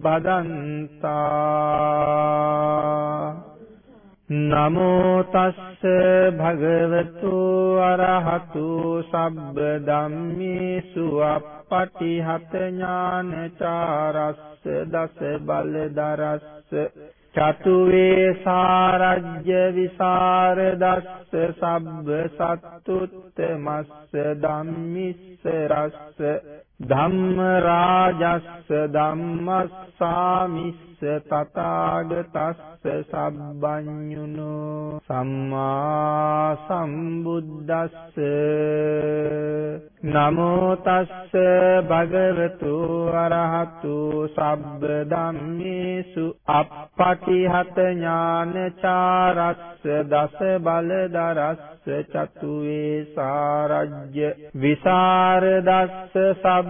බදන්තා. නමෝ තස්ස භගවතු අරහතු සබ්බ ධම්මේසු අප්පටිහත ඥානචාරස්ස දස බලදරස්ස. චතු වේසාරජ්‍ය විසරදස්ස සබ්බ සත්තුත්තමස්ස ධම්මිස්ස රස්ස ධම්ම රාජස්ස ධම්මස්සාමිස්ස තථාගතස්ස සබ්බඤුනෝ සම්මා සම්බුද්දස්ස නමෝ තස්ස භගවතු අරහතු සබ්බ ධම්මේසු අප්පටිහත ඥානචාරස්ස දස බලදරස්ස චතු වේසාරජ්‍ය විසරදස්ස සබ්බ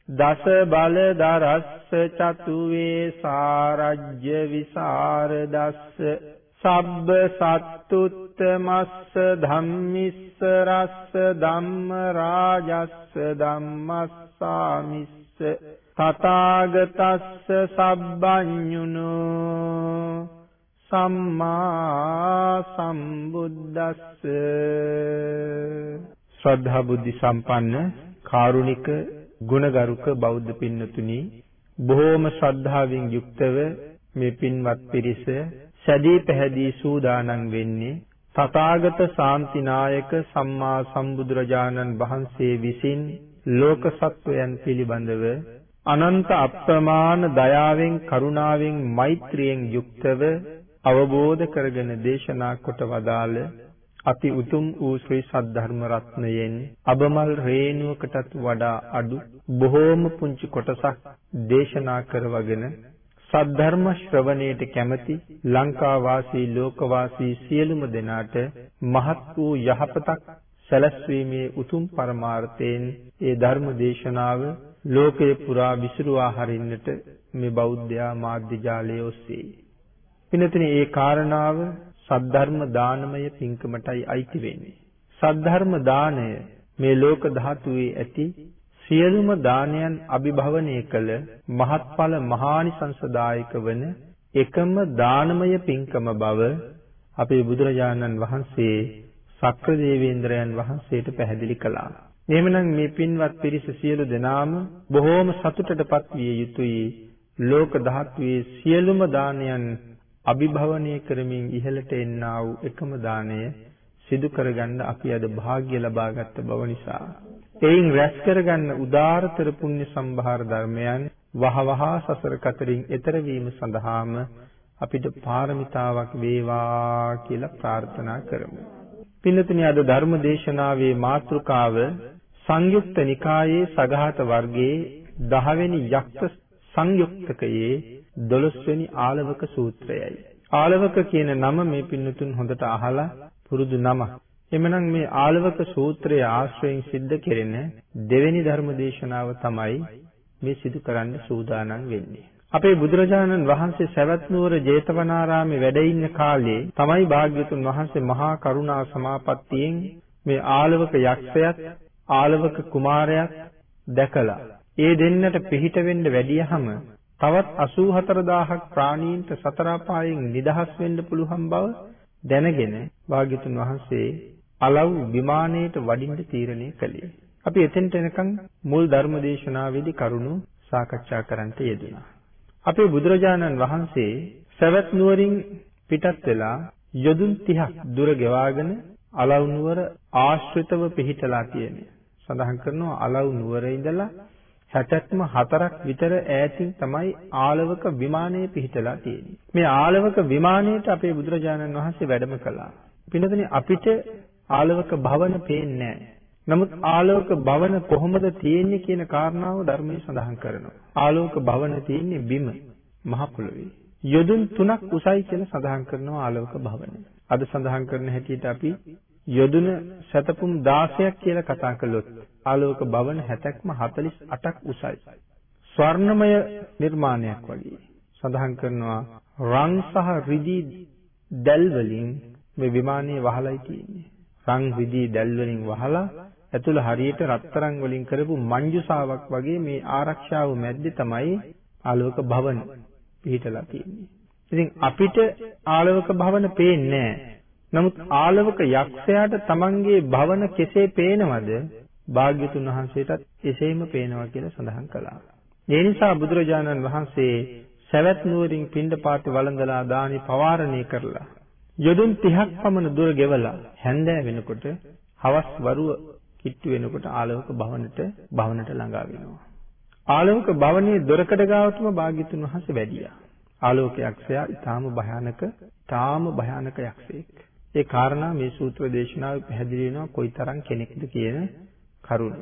දස බල දරස්ස චතු වේසාරජ්‍ය විසරදස්ස. සබ්බ සත්තුත්තමස්ස ධම්මිස්ස රස්ස ධම්ම රාජස්ස ධම්මස්සාමිස්ස. තථාගතස්ස සබ්බඤුනෝ සම්මා සම්බුද්දස්ස. ශ්‍රද්ධා බුද්ධ සම්පන්න කාරුණික ගුණගරුක බෞද්ධ පින්නතුනි බොහෝම ශ්‍රද්ධාවෙන් යුක්තව මේ පින්වත් පිරිස සැදී පැහැදී සූදානම් වෙන්නේ තථාගත ශාන්තිනායක සම්මා සම්බුදුරජාණන් වහන්සේ විසින් ලෝක සත්වයන් පිළිබඳව අනන්ත අප්‍රමාණ දයාවෙන් කරුණාවෙන් මෛත්‍රියෙන් යුක්තව අවබෝධ කරගෙන දේශනා කොට වදාළ අති උතුම් වූ ශ්‍රී සද්ධර්ම රත්නයෙන් අබමල් රේණුවකටත් වඩා අඩු බොහෝම පුංචි කොටසක් දේශනා කරවගෙන සද්ධර්ම ශ්‍රවණයට කැමැති ලංකා වාසී ලෝක වාසී සියලුම දෙනාට මහත් වූ යහපතක් සැලැස්වීමේ උතුම් පරමාර්ථයෙන් ඒ ධර්ම දේශනාව ලෝකේ පුරා විසිරුවා හරින්නට මේ බෞද්ධයා මාධ්‍ය ජාලය ඔස්සේ. පිනතුනි ඒ කාරණාව සද්ධර්ම දානමය පින්කමටයි අයිති වෙන්නේ. සද්ධර්ම දාණය මේ ලෝක ධාතුවේ ඇති සියලුම දානයන් අභිභවනය කළ මහත්ඵල මහානිසංසදායක වන එකම දානමය පින්කම බව අපේ බුදුරජාණන් වහන්සේ සක්‍ර දේවේන්ද්‍රයන් වහන්සේට පැහැදිලි කළා. එහෙමනම් මේ පින්වත් පිරිස සියලු දෙනාම බොහෝම සතුටටපත් විය යුතුයි. ලෝක ධාතුවේ සියලුම දානයන් අභිභවනය කරමින් ඉහළට එන්නා වූ එකම දාණය සිදු කරගන්න අපි අද වාග්ය ලබාගත් බව නිසා එයින් රැස් කරගන්න උදාාරතර පුණ්‍ය සම්භාර ධර්මයන් වහවහ සසර කතරින් එතර වීම සඳහාම අපිට පාරමිතාවක් වේවා කියලා ප්‍රාර්ථනා කරමු. පින්නතුනි අද ධර්ම දේශනාවේ මාතෘකාව සංයුක්ත නිකායේ සගහත වර්ගයේ 10 වෙනි යක්ෂ සංයුක්තකයේ 12 වෙනි ආලවක සූත්‍රයයි. ආලවක කියන නම මේ පින්නතුන් හොඳට අහලා පුරුදු නම. එමනම් මේ ආලවක සූත්‍රයේ ආශ්‍රයෙන් සිද්ධ කෙරෙන දෙවෙනි ධර්ම දේශනාව තමයි මේ සිදු කරන්න සූදානම් වෙන්නේ. අපේ බුදුරජාණන් වහන්සේ සවැත් නුවර ජේතවනාරාමේ වැඩ ඉන්න කාලේ තමයි භාග්‍යතුන් වහන්සේ මහා කරුණා සමාපත්තියෙන් මේ ආලවක යක්ෂයත් ආලවක කුමාරයාත් දැකලා ඒ දෙන්නට පිහිට වෙන්න වැඩියහම තවත් 84000ක් ප්‍රාණීන්ට සතර අපායෙන් නිදහස් වෙන්න පුළුවන් බව දැනගෙන භාග්‍යතුන් වහන්සේ අලව් විමානයට වඩින්න තීරණය කළේ. අපි එතෙන්ට එනකන් මුල් ධර්ම දේශනාවේදී කරුණු සාකච්ඡා කරන්නට යෙදුණා. අපේ බුදුරජාණන් වහන්සේ සවැත් නුවරින් පිටත් වෙලා යොදුන් 30ක් දුර ගෙවාගෙන අලව් නුවර ආශ්‍රිතව පිහිටලා තියෙන්නේ. සඳහන් කරනවා අලව් නුවර ඉඳලා 60ක්ම හතරක් විතර ඈතින් තමයි ආලවක විමානය පිහිටලා තියෙන්නේ. මේ ආලවක විමානයට අපේ බුදුරජාණන් වහන්සේ වැඩම කළා. පින්නතනේ අපිට ආලවක භවන පේන්නේ නමුත් ආලෝක භවන කොහොමද තියෙන්නේ කියන කාරණාව ධර්මයේ සඳහන් කරනවා. ආලෝක භවන තියෙන්නේ බිම මහ පොළොවේ. යොදුන් තුනක් උසයි කියලා සඳහන් කරනවා ආලෝක භවන. අද සඳහන් කරන හැටියට අපි යොදුන සතපුම් 16ක් කියලා කතා කළොත් ආලෝක භවන 70ක්ම 48ක් උසයි. ස්වර්ණමය නිර්මාණයක් වගේ සඳහන් කරනවා රන් සහ රිදී දැල් වලින් මේ විමානයේ වහලයි තියෙන්නේ. රන් රිදී දැල් වලින් වහලා ඇතුළ හරියට රත්තරන් වලින් කරපු මංජුසාවක් වගේ මේ ආරක්ෂාව මැද්දේ තමයි ආලෝක භවන පිහිටලා තියෙන්නේ. ඉතින් අපිට ආලෝක භවන පේන්නේ නැහැ. නමුත් ආලවක යක්ෂයාට තමන්ගේ භවන කෙසේ පේනවද? භාග්‍යතුන් වහන්සේටත් එසේම පේනවා කියලා සඳහන් කළා. ඒ නිසා බුදුරජාණන් වහන්සේ සවැත් නුවරින් පිණ්ඩපාත වළඳලා දානි පවාරණය කරලා යොදුන් 30ක් පමණ දුර ගෙවලා හැන්දෑ වෙනකොට හවස් වරුව කිට්ටු වෙනකොට ආලවක භවනට භවනට ළඟා වෙනවා. ආලවක භවනයේ දොරකඩ ගාවටම භාග්‍යතුන් වහන්සේ වැඩියා. ආලෝක යක්ෂයා ඊටාම භයානක, ඊටාම භයානක යක්ෂයෙක්. ඒ කාරණා මේ සූත්‍ර දේශනාවේ පැහැදිලි වෙනවා කොයිතරම් කෙනෙක්ද කියන කරුණ.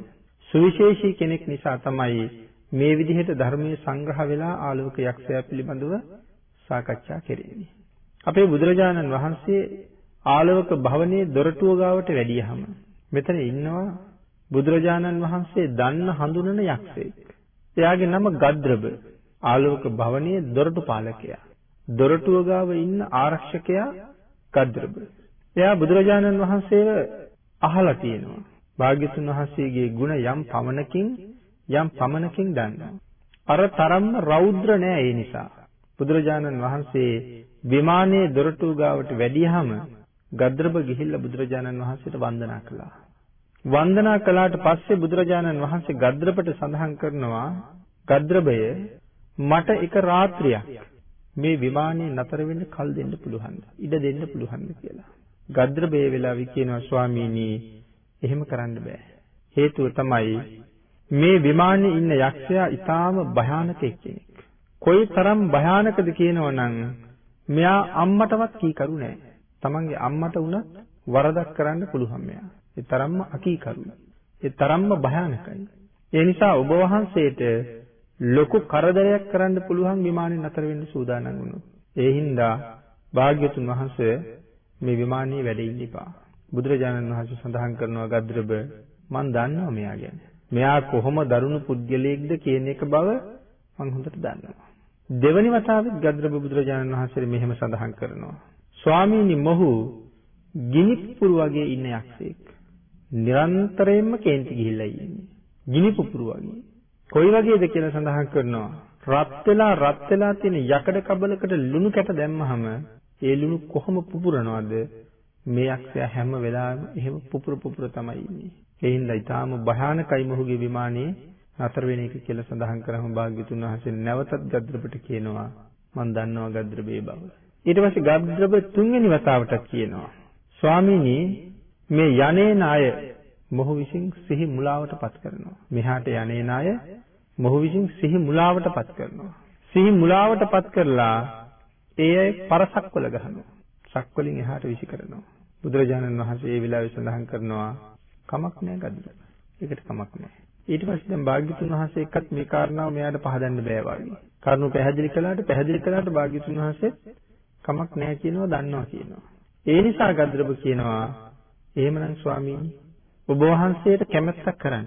සුවිශේෂී කෙනෙක් නිසා තමයි මේ විදිහට ධර්මයේ සංග්‍රහ වෙලා ආලෝක යක්ෂයා පිළිබඳව සාකච්ඡා කෙරෙන්නේ. අපේ බුදුරජාණන් වහන්සේ ආලෝක භවනයේ දොරටුව ගාවට වැඩියහම මෙතන ඉන්නවා බුදුරජාණන් වහන්සේ දන්න හඳුනන යක්ෂයෙක්. එයාගේ නම ගද්‍රබ. ආලෝක භවනයේ දොරටු පාලකයා. දොරටුව ගාව ඉන්න ආරක්ෂකයා ගද්‍රබ. එයා බුදුරජාණන් වහන්සේව අහලා තියෙනවා. භාග්‍යතුන් වහන්සේගේ ගුණ යම් පමණකින් යම් පමණකින් දන්නවා. අර තරම්ම රෞද්‍ර නෑ ඒ නිසා. බුදුරජාණන් වහන්සේ විමානයේ දොරටු ගාවට වැඩියහම ගද්‍රබ ගිහිල්ලා බුදුරජාණන් වහන්සේට වන්දනා කළා. වන්දනා කළාට පස්සේ බුදුරජාණන් වහන්සේ ගද්‍රබට සඳහන් කරනවා ගද්‍රබය මට එක රාත්‍රියක් මේ විමානයේ නතර වෙන්න කල් දෙන්න පුළුවන්ද? ඉඩ දෙන්න පුළුවන්ද කියලා. ගද්‍රබේ වෙලාවි කියනවා ස්වාමීනි එහෙම කරන්න බෑ. හේතුව තමයි මේ විමානයේ ඉන්න යක්ෂයා ඊටාම භයානක කෙනෙක්. කොයි තරම් භයානකද කියනවනම් මෙයා අම්මටවත් කීකරු නෑ. තමන්ගේ අම්මට වුණත් වරදක් කරන්න පුළුවන් මෙයා. ඒ තරම්ම අකීකරුයි. ඒ තරම්ම භයානකයි. ඒ නිසා ඔබ වහන්සේට ලොකු කරදරයක් කරන්න පුළුවන් විමානේ නතර වෙන්න සූදානම් වුණොත්. ඒ හින්දා භාග්‍යතුන් වහන්සේ මේ විමානයේ වැඩ ඉන්න එපා. බුදුරජාණන් වහන්සේ සඳහන් කරනවා ගද්‍රබ මන් දන්නවා මෙයා ගැන. මෙයා කොහොම දරුණු පුද්ගලයෙක්ද කියන එක බව මම හොඳට දන්නවා. දෙවනි වතාවෙත් ගද්‍රබ බුදුරජාණන් වහන්සේ මෙහෙම සඳහන් කරනවා. ස්වාමීනි මොහු ගිනි පුපුරු වගේ ඉන්න යක්ෂයෙක්. නිරන්තරයෙන්ම කේන්ති ගිහිල්ලා ඉන්නේ. ගිනි පුපුරු වගේ. කොයි වගේද කියලා සඳහන් කරනවා. රත් වෙලා රත් වෙලා තියෙන යකඩ කබලකට ලුණු කැට දැම්මහම ඒ ලුණු කොහොම පුපුරනවද මේ යක්ෂයා හැම වෙලාවෙම එහෙම පුපුර පුපුර තමයි ඉන්නේ. ඒ හින්දා ඊටාම භයානකයි මොහුගේ විමානයේ නතර වෙන එක කියලා සඳහන් කරාම භාග්‍යතුන් වහන්සේ නැවතත් ගද්‍රබට කියනවා මම දන්නවා ගද්‍රබේ බව. ඊට පස්සේ ගද්‍රබ තුන්වෙනි වතාවටත් කියනවා ස්වාමීනි මේ යන්නේ නාය මොහු විසින් සිහි මුලාවටපත් කරනවා. මෙහාට යන්නේ නාය මොහු විසින් සිහි මුලාවටපත් කරනවා. සිහි මුලාවටපත් කරලා ඒ අය පරසක්වල ගහනවා. සක්වලින් එහාට විසි කරනවා. බුදුරජාණන් වහන්සේ ඒ වෙලාවේ සඳහන් කරනවා කමක් නැහැ ගද්දර. ඒකට කමක් නැහැ. ඊට පස්සේ දැන් භාග්‍යතුන් වහන්සේ එක්කත් මේ කාරණාව මෙයාට පහදන්න බෑ වගේ. කරුණු පැහැදිලි කළාට පැහැදිලි කළාට භාග්‍යතුන් වහන්සේ කමක් නැහැ කියනවා දන්නවා කියනවා. ඒ නිසා ගද්දරබ කියනවා එහෙමනම් ස්වාමීනි ඔබ වහන්සේට කැමැත්තක් කරන්න.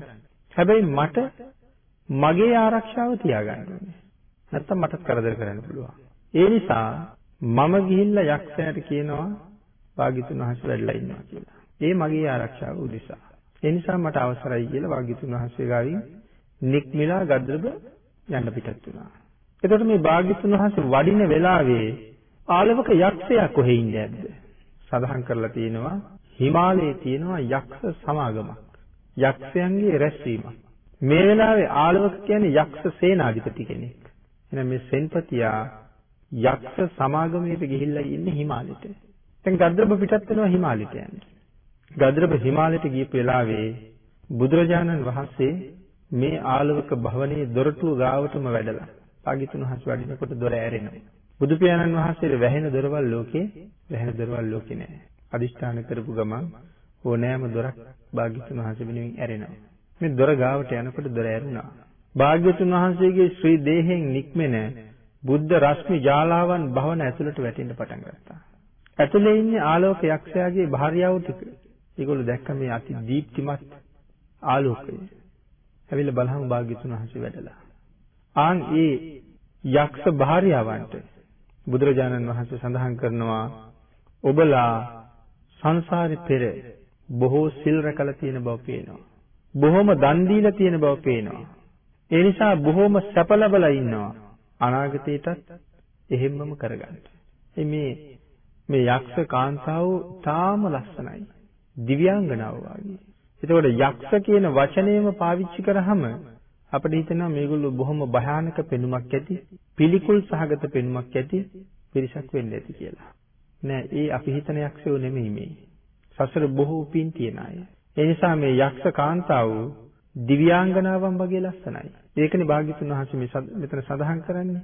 හැබැයි මට මගේ ආරක්ෂාව තියාගන්න ඕනේ. නැත්තම් මටත් කරදර කරන්න පුළුවන්. ඒ නිසා මම ගිහිල්ලා යක්ෂයාට කියනවා වාග්යතුන් වහන්සේ වැඩලා ඉන්නවා කියලා. ඒ මගේ ආරක්ෂාව උදෙසා. ඒ නිසා මට අවසරයි කියලා වාග්යතුන් වහන්සේ ගාවින් නික්මිලා ගද්දරබ යන්න පිටත් වුණා. එතකොට මේ වාග්යතුන් වහන්සේ වඩින වෙලාවේ ආලවක යක්ෂයා කොහේ ඉන්නේ නැද්ද? සඳහන් කරලා තියෙනවා හිමාලයේ තියෙනවා යක්ෂ සමාගමක්. යක්ෂයන්ගේ රැස්වීමක්. මේ වෙලාවේ ආලවක කියන්නේ යක්ෂ සේනාධිපති කෙනෙක්. එහෙනම් මේ සෙන්පතියා යක්ෂ සමාගමයට ගිහිල්ලා ඉන්නේ හිමාලයට. දැන් ගද්‍රබ පිටත් වෙනවා හිමාලයට යන්නේ. ගද්‍රබ හිමාලයට ගියපු වෙලාවේ බුදුරජාණන් වහන්සේ මේ ආලවක භවනයේ දොරටුව ගාවටම වැඩලා පාගිතුන් වහන්සේ වඩිනකොට දොර ඇරෙනවා. බුදු පියාණන් වහන්සේට වැහෙන දොරවල් ලෝකේ වැහෙන දොරවල් ලෝකේ නැහැ. අදිෂ්ඨාන කරපු ගමන් ඕනෑම දොරක් භාග්‍යතුන් වහන්සේ වෙනුවෙන් ඇරෙනවා. මේ දොර ගාවට යනකොට දොර ඇරුණා. භාග්‍යතුන් වහන්සේගේ ශ්‍රී දේහයෙන් නික්මෙන බුද්ධ රශ්මි ජාලාවන් භවන ඇතුළට වැටෙන්න පටන් ගත්තා. ඇතුලේ ඉන්නේ ආලෝක යක්ෂයාගේ භාර්යාව ටික. ඒගොල්ලෝ දැක්ක මේ අති දීප්තිමත් ආලෝකය. ඇවිල්ලා බලහම භාග්‍යතුන් වහන්සේ වැඩලා. ආන් ඒ යක්ෂ භාර්යාවන්ට බුදුරජාණන් වහන්සේ සඳහන් කරනවා ඔබලා සංසාරේ පෙර බොහෝ සිල් රැකලා තියෙන බව පේනවා. බොහොම දන් දීලා තියෙන බව පේනවා. ඒ නිසා බොහොම සැප ලැබලා ඉන්නවා. අනාගතේටත් එහෙම්මම කරගන්න. මේ මේ යක්ෂ කාන්තාව තාම ලස්සනයි. දිව්‍යාංගනාව වගේ. එතකොට යක්ෂ කියන වචනයම පාවිච්චි කරාම අපිට හිතෙනවා මේගොල්ලෝ බොහොම භයානක පෙනුමක් ඇති, පිළිකුල් සහගත පෙනුමක් ඇති පිරිසක් වෙන්න ඇති කියලා. නෑ, ඒ අපි හිතන යක්ෂයෝ නෙමෙයි මේ. සසර බොහෝ පින් තියන අය. ඒ නිසා මේ යක්ෂ කාන්තාව දිව්‍යාංගනාවන් වගේ ලස්සනයි. ඒකනේ භාග්‍යතුන් වහන්සේ මේ මෙතන සඳහන් කරන්නේ.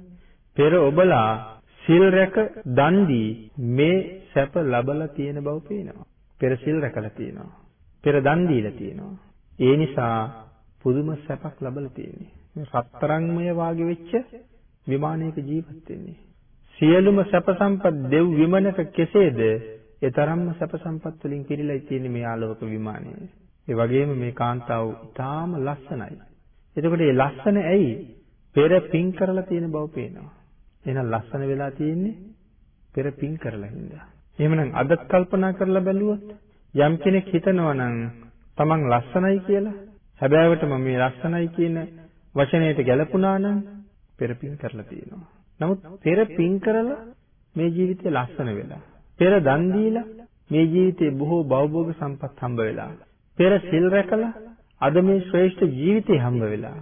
පෙර ඔබලා සිල් රැක දන් දී මේ සැප ලබලා තියෙන බව පේනවා. පෙර සිල් රැකලා තියෙනවා. පෙර දන් දීලා තියෙනවා. ඒ නිසා පුදුම සැපක් ලබලා තියෙන්නේ. මේ රත්තරන්මය වාගේ වෙච්ච විමානයක ජීවත් වෙන්නේ. සියලුම සැප සම්පත් දෙව් විමනක කෙසේද ඒ තරම්ම සැප සම්පත් වලින් පිරීලා තියෙන මේ ආලෝක විමානය. ඒ වගේම මේ කාන්තාව ඉතාම ලස්සනයි. එතකොට මේ ලස්සන ඇයි? පෙර පින් කරලා තියෙන බව පේනවා. එහෙනම් ලස්සන වෙලා තියෙන්නේ පෙර පින් කරලා හින්දා. එහෙමනම් අදත් කල්පනා කරලා බැලුවොත් යම් කෙනෙක් හිතනවා නම් තමන් ලස්සනයි කියලා හැබෑවටම මේ ලස්සනයි කියන වචනයට ගැලපුණා නම් පෙර පින් කරලා තියෙනවා. නමුත් පෙර පින් කරලා මේ ජීවිතේ ලස්සන වෙලා පෙර දන් දීලා මේ ජීවිතේ බොහෝ භවභෝග සම්පත් හම්බ වෙලා. පෙර සිල් රැකලා අද මේ ශ්‍රේෂ්ඨ ජීවිතේ හම්බ වෙලා.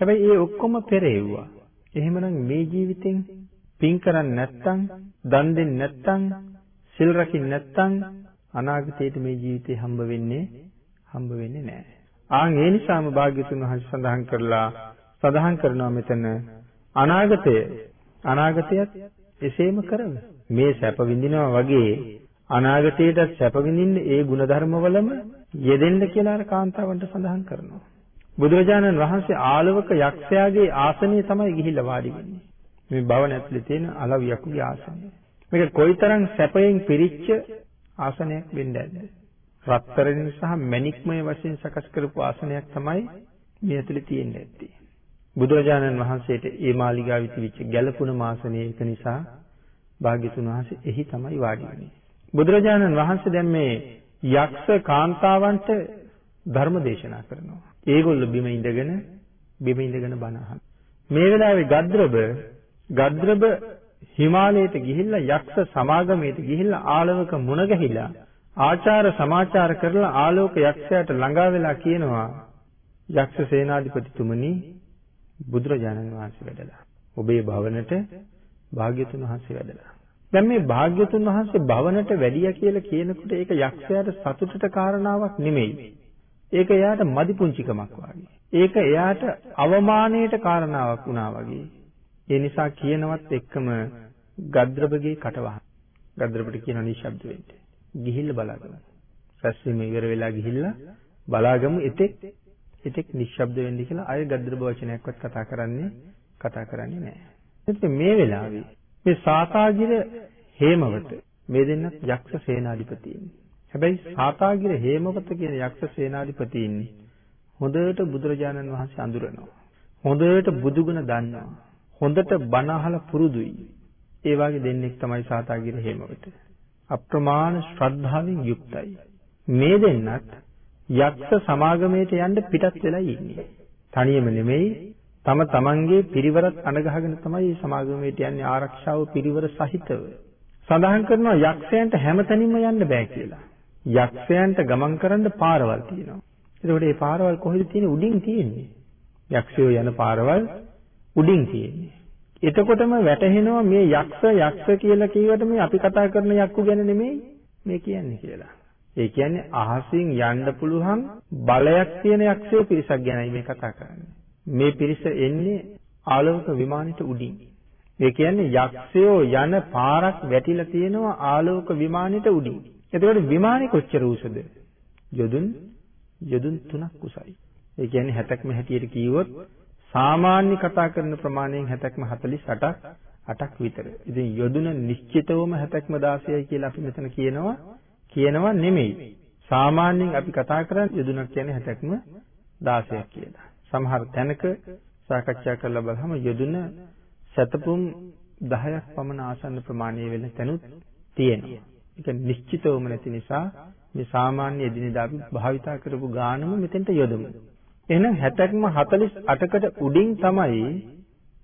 හැබැයි ඒ ඔක්කොම පෙරෙව්වා. එහෙමනම් මේ ජීවිතෙන් පින් කරන්නේ නැත්නම්, දන් දෙන්නේ නැත්නම්, සිල් රකින්නේ නැත්නම් අනාගතයේදී මේ ජීවිතේ හම්බ වෙන්නේ හම්බ වෙන්නේ නැහැ. ආන් ඒ නිසාම භාග්‍යතුන් වහන්සේ සඳහන් කරලා සඳහන් කරනවා මෙතන අනාගතය අනාගතයත් එසේම කරමු. මේ සැප විඳිනවා වගේ අනාගතයේට සැප විඳින්න ඒ ಗುಣධර්මවලම යෙදෙන්න කියලා අර කාන්තාවන්ට සඳහන් කරනවා. බුදුරජාණන් වහන්සේ ආලවක යක්ෂයාගේ ආසනයේ තමයි ගිහිල්ලා වාඩි වෙන්නේ. මේ භවන ඇතුලේ තියෙන අලවියකුගේ ආසනය. මේක කොයිතරම් සැපයෙන් පිරිච්ච ආසනයක් වෙන්න ඇද්ද? රත්තරන් සහ මණික්මය වශයෙන් සකස් කරපු ආසනයක් තමයි මේ ඇතුලේ තියෙන්නේ ඇත්තේ. බුදුරජාණන් වහන්සේට ඒ මාලිගාවේ තිබිච්ච ගැළපුණ මාසනේ ඒක නිසා භාග්‍යතුන් වහන්සේ එහි තමයි වාඩි වෙන්නේ. බුදුරජාණන් වහන්සේ දැන් මේ යක්ෂ කාන්තාවන්ට ධර්ම දේශනා කරනවා. ඒගොල්ලෝ බිම ඉඳගෙන බිම ඉඳගෙන බණ අහන. මේ වෙලාවේ ගද්‍රබ ගද්‍රබ හිමාලයට ගිහිල්ලා යක්ෂ සමාගමයට ගිහිල්ලා ආලවක මුණ ගැහිලා ආචාර සමාචාර කරලා ආලෝක යක්ෂයාට ළඟා වෙලා කියනවා යක්ෂ සේනාධිපතිතුමනි බුදුරජාණන් වහන්සේ වැඩලා ඔබේ භවනට භාග්‍යතුන් වහන්සේ වැඩලා. දැන් මේ භාග්‍යතුන් වහන්සේ භවනට වැඩියා කියලා කියනකොට ඒක යක්ෂයාට සතුටට කාරණාවක් නෙමෙයි. ඒක එයාට මදි පුංචිකමක් වගේ. ඒක එයාට අවමානයට කාරණාවක් වුණා වගේ. ඒ නිසා කියනවත් එක්කම ගද්‍රබගේ කටවහන. ගද්‍රබට කියන නිශ්ශබ්ද වෙන්න. ගිහිල්ලා බලාගමු. රැස්වීම ඉවර වෙලා ගිහිල්ලා බලාගමු එතෙක් එතෙක් නිශ්ශබ්ද වෙන්න කියලා අය ගද්‍රබ වචනයක්වත් කතා කරන්නේ කතා කරන්නේ නැහැ. එතකොට මේ වෙලාවේ මේ සාතාගිර හේමවත මේ දෙන්නත් යක්ෂ සේනාධිපතීන්. හැබැයි සාතාගිර හේමවත කියන යක්ෂ සේනාධිපතීන් හොඳට බුදුරජාණන් වහන්සේ අඳුරනවා. හොඳට බුදුගුණ දන්නවා. හොඳට බණ අහලා පුරුදුයි. ඒ වගේ දෙන්නෙක් තමයි සාතාගිර හේමවත. අප්‍රමාණ ශ්‍රද්ධාවෙන් යුක්තයි. මේ දෙන්නත් යක්ෂ සමාගමයට යන්න පිටත් වෙලා ඉන්නේ. තනියම නෙමෙයි තම තමන්ගේ පිරිවරත් අඳගහගෙන තමයි මේ සමාගමයට යන්නේ ආරක්ෂාව පිරිවර සහිතව. සඳහන් කරනවා යක්ෂයන්ට හැමතැනින්ම යන්න බෑ කියලා. යක්ෂයන්ට ගමන් කරන්න පාරවල් තියෙනවා. එතකොට මේ පාරවල් කොහෙද තියෙන්නේ? උඩින් තියෙන්නේ. යක්ෂයෝ යන පාරවල් උඩින් තියෙන්නේ. එතකොටම වැටහෙනවා මේ යක්ෂ යක්ෂ කියලා කියවට මේ අපි කතා කරන යක්කු ගැන නෙමෙයි මේ කියන්නේ කියලා. ඒ කියන්නේ අහසින් යන්න පුළුවන් බලයක් තියෙන යක්ෂයෝ පිරිසක් ගැනයි මේ කතා කරන්නේ. මේ පිරිස එන්නේ ආලෝක විමානෙට උඩින්. ඒ කියන්නේ යක්ෂයෝ යන පාරක් වැටිලා තියෙනවා ආලෝක විමානෙට උඩින්. එතකොට විමානේ කොච්චර උසද? යොදුන් යොදුන් 3ක් උසයි. ඒ කියන්නේ 60ක්ම හැටියට කිව්වොත් සාමාන්‍ය කතා කරන ප්‍රමාණයෙන් 60ක්ම 48ක් 8ක් විතර. ඉතින් යොදුන නිශ්චිතවම 60ක්ම 16යි කියලා අපි මෙතන කියනවා. කියනවා නෙමෙයි. සාමාන්‍යයෙන් අපි කතා කරන්නේ යොදුනක් කියන්නේ 60ක්ම 16ක් කියලා. සමහර තැනක සාකච්ඡා කරලා බලහම යොදුන සතපුම් 10ක් පමණ ආසන්න ප්‍රමාණය වෙන තැනුත් තියෙනවා. ඒක නිශ්චිතවම නැති නිසා මේ සාමාන්‍ය එදිනෙදා අපි භාවිතා කරපු ගානම මෙතෙන්ට යොදමු. එහෙනම් 60ක්ම 48කට උඩින් තමයි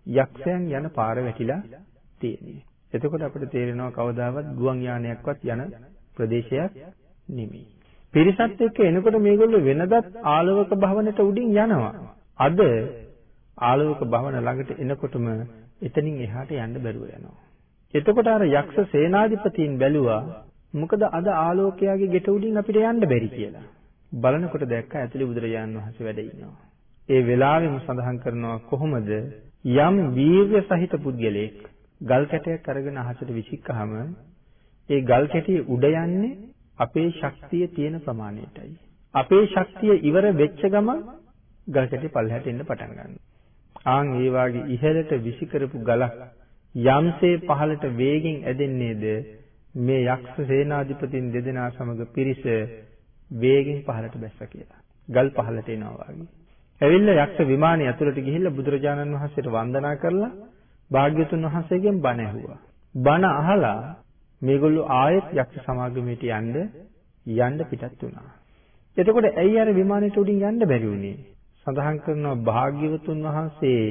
යක්ෂයන් යන පාර වැටිලා තියෙන්නේ. එතකොට අපිට තේරෙනවා කවදාවත් ගුවන් යානයක්වත් යන ප්‍රදේශයක් නෙමෙයි. පිරිසත් එක්ක එනකොට මේගොල්ලෝ වෙනදත් ආලවක භවනට උඩින් යනවා. අද ආලවක භවන ළඟට එනකොටම එතනින් එහාට යන්න බැරුව යනවා. එතකොට අර යක්ෂ සේනාධිපතීන් බැලුවා මොකද අද ආලෝකයාගේ ගෙට උඩින් අපිට යන්න බැරි කියලා. බලනකොට දැක්ක ඇතුලේ බුදුරජාණන් වහන්සේ වැඩ ඉන්නවා. ඒ වෙලාවෙම සඳහන් කරනවා කොහොමද යම් වීර්ය සහිත පුද්ගලයෙක් ගල් කැටයක් අරගෙන අහසට විසික්කහම ඒ ගල් කැටියේ උඩ යන්නේ අපේ ශක්තිය තියෙන ප්‍රමාණයටයි. අපේ ශක්තිය ඉවර වෙච්ච ගමන් ගල් කැටි පල්ලෙහාට එන්න පටන් ගන්නවා. ආන් ඒ වාගේ ඉහළට විසි කරපු ගලක් යම්සේ පහළට වේගෙන් ඇදෙන්නේද මේ යක්ෂ සේනාධිපතින් දෙදෙනා සමග පිරිස වේගෙන් පහළට බැස්ස කියලා. ගල් පහළට එනවා වගේ. ඇවිල්ලා යක්ෂ විමානයේ ඇතුළට ගිහිල්ලා බුදුරජාණන් වහන්සේට වන්දනා කරලා භාග්‍යතුන් වහන්සේගෙන් බණ ඇහුවා. බණ අහලා මේගොල්ලෝ ආයෙත් යක්ෂ සමාගමේට යන්න යන්න පිටත් වුණා. එතකොට ඇයි අර විමානෙට උඩින් යන්න බැරි වුණේ? සඳහන් කරනවා භාග්‍යවතුන් වහන්සේ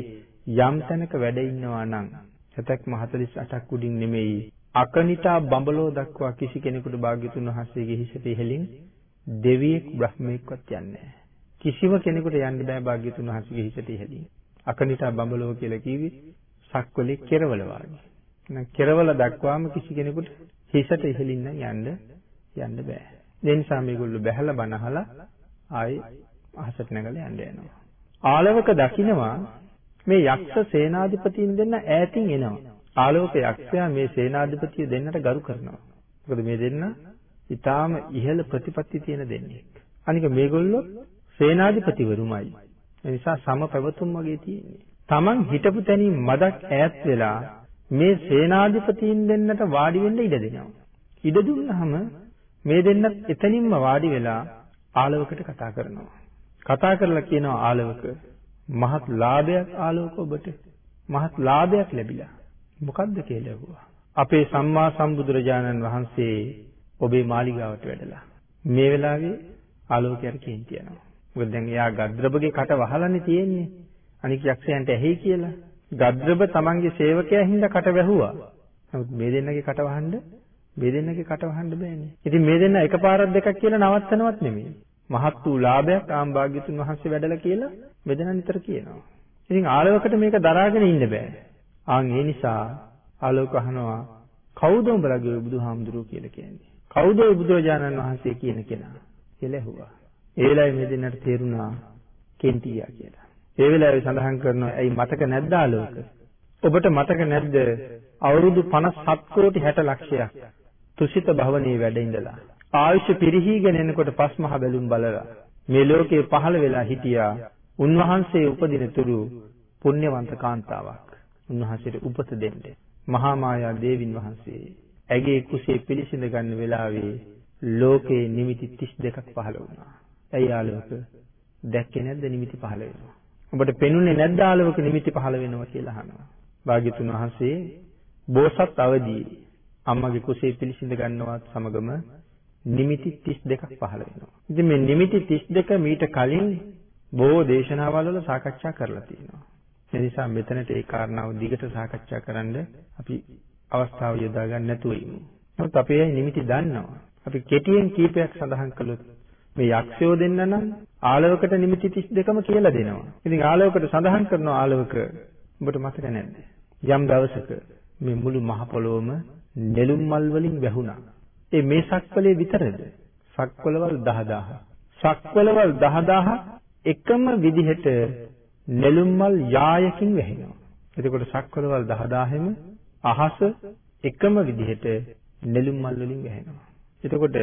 යම් තැනක වැඩ ඉන්නවා නම් 748ක් උඩින් නෙමෙයි අකනිතා බඹලෝ දක්වා කිසි කෙනෙකුට භාග්‍යතුන් වහන්සේගේ හිසට ඉහළින් දෙවියෙක් බ්‍රහ්මෙක්වත් යන්නේ කිසිම කෙනෙකුට යන්න බෑ භාග්‍යතුන් වහන්සේගේ හිසට ඉහළින්. අකනිතා බඹලෝ කියලා කිව්වේ සක්වලේ කෙරවල වාගේ. නැ කෙරවල දක්වාම කිසි කෙනෙකුට හිසට ඉහළින් යන්න යන්න බෑ. ඒ නිසා මේගොල්ලෝ බැහැලා බනහලා ආයේ අහසට නැගලා යන්න යනවා. ආලවක දකින්නවා මේ යක්ෂ සේනාධිපතීන් දෙන්න ඈතින් එනවා. ආලෝක යක්ෂයා මේ සේනාධිපතිය දෙන්නට ගරු කරනවා. මොකද මේ දෙන්න ඊටාම ඉහළ ප්‍රතිපත්ති තියෙන දෙන්නෙක්. අනික මේගොල්ලෝ සේනාධිපතිවරුමයි. ඒ නිසා සම පැවතුම් වගේ තියෙන්නේ. Taman හිටපු තැනින් මදක් ඈත් වෙලා මේ සේනාධිපතීන් දෙන්නට වාඩි වෙන්න ඉඩ දෙනවා. ඉඩ දුන්නාම මේ දෙන්නත් එතනින්ම වාඩි වෙලා ආලවකට කතා කරනවා. කතා කරලා කියනවා ආලවක මහත් ලාභයක් ආලෝක ඔබට මහත් ලාභයක් ලැබිලා මොකද්ද කියලා ඇහුවා. අපේ සම්මා සම්බුදුරජාණන් වහන්සේ ඔබේ මාලිගාවට වැඩලා මේ වෙලාවේ ආලෝකයට කේන්ති යනවා. මොකද දැන් එයා ගද්‍රබගේ කට වහලානේ තියෙන්නේ. අනික යක්ෂයන්ට ඇහි කියලා. ගද්‍රබ තමන්ගේ සේවකයා හින්දා කට වැහුවා. නමුත් මේ දෙන්නගේ කට වහන්න මේ දෙන්නගේ කට වහන්න බෑනේ. ඉතින් මේ දෙන්න එකපාරක් දෙකක් කියලා නවත්තනවත් නෙමෙයි. මහත් වූ ලාභයක් ආම්භාග්‍යතුන් වහන්සේ වැඩලා කියලා මෙදෙන නිතර කියනවා. ඉතින් ආලවකට මේක දරාගෙන ඉන්න බෑ. ආන් ඒ නිසා ආලෝක අහනවා කවුද උඹලගේ බුදුහාමුදුරුවෝ කියලා කියන්නේ? කවුද ඒ බුදුරජාණන් වහන්සේ කියන කෙනා? කියලා ඇහුවා. ඒ වෙලාවේ මේ දෙන්නට තේරුණා කෙන්ටියා කියලා. ඒ වෙලාවේ සඳහන් කරනවා ඇයි මතක නැද්ද ආලෝක? ඔබට මතක නැද්ද අවුරුදු 57 කෝටි 60 ලක්ෂයක් තුසිත භවනයේ වැඩ ඉඳලා ආයුෂ පිරිහීගෙන එනකොට පස්මහ බැලුම් බලලා මේ ලෝකේ පහළ වෙලා හිටියා උන්වහන්සේ උපදින තුරු පුණ්‍යවන්ත කාන්තාවක්. උන්වහන්සේට උපත දෙන්න. මහා මායා දේවින් වහන්සේ ඇගේ කුසේ පිළිසිඳ ගන්න වෙලාවේ ලෝකේ නිමිති 32ක් පහළ වුණා. ඇයි ආලෝක දැක්කේ නැද්ද නිමිති පහළ වෙනවා? ඔබට පෙනුනේ නැද්ද ආලෝක නිමිති පහළ වෙනවා කියලා අහනවා. භාග්‍යතුන් වහන්සේ බෝසත් අවදියේ අම්මගේ කුසේ පිළිසිඳ ගන්නවත් සමගම නිමිති 32ක් පහළ වෙනවා. ඉතින් මේ නිමිති 32 මීට කලින් බොහෝ දේශනාවල් වල සාකච්ඡා කරලා තියෙනවා. ඒ නිසා මෙතනට ඒ කාරණාව දිගට සාකච්ඡා කරන්න අපි අවස්ථාව යොදා ගන්න නැතුව ඉමු. නමුත් අපි ඒ නිමිති දන්නවා. අපි කෙටියෙන් කීපයක් සඳහන් කළොත් මේ යක්ෂයෝ දෙන්න නම් ආලවකට නිමිති 32ම කියලා දෙනවා. ඉතින් ආලවකට සඳහන් කරන ආලවක ඔබට මතක නැද්ද? යම් දවසක මේ මුළු මහ පොළොවම නෙළුම් මල් වලින් වැහුණා. ඒ මේ සක්වලේ විතරද? සක්වලවල් 10000. සක්වලවල් 10000 එකම විදිහට නෙළුම් මල් යායකින් වැහෙනවා. එතකොට සක්වලවල් 10000ෙම අහස එකම විදිහට නෙළුම් මල් වලින් වැහෙනවා. එතකොට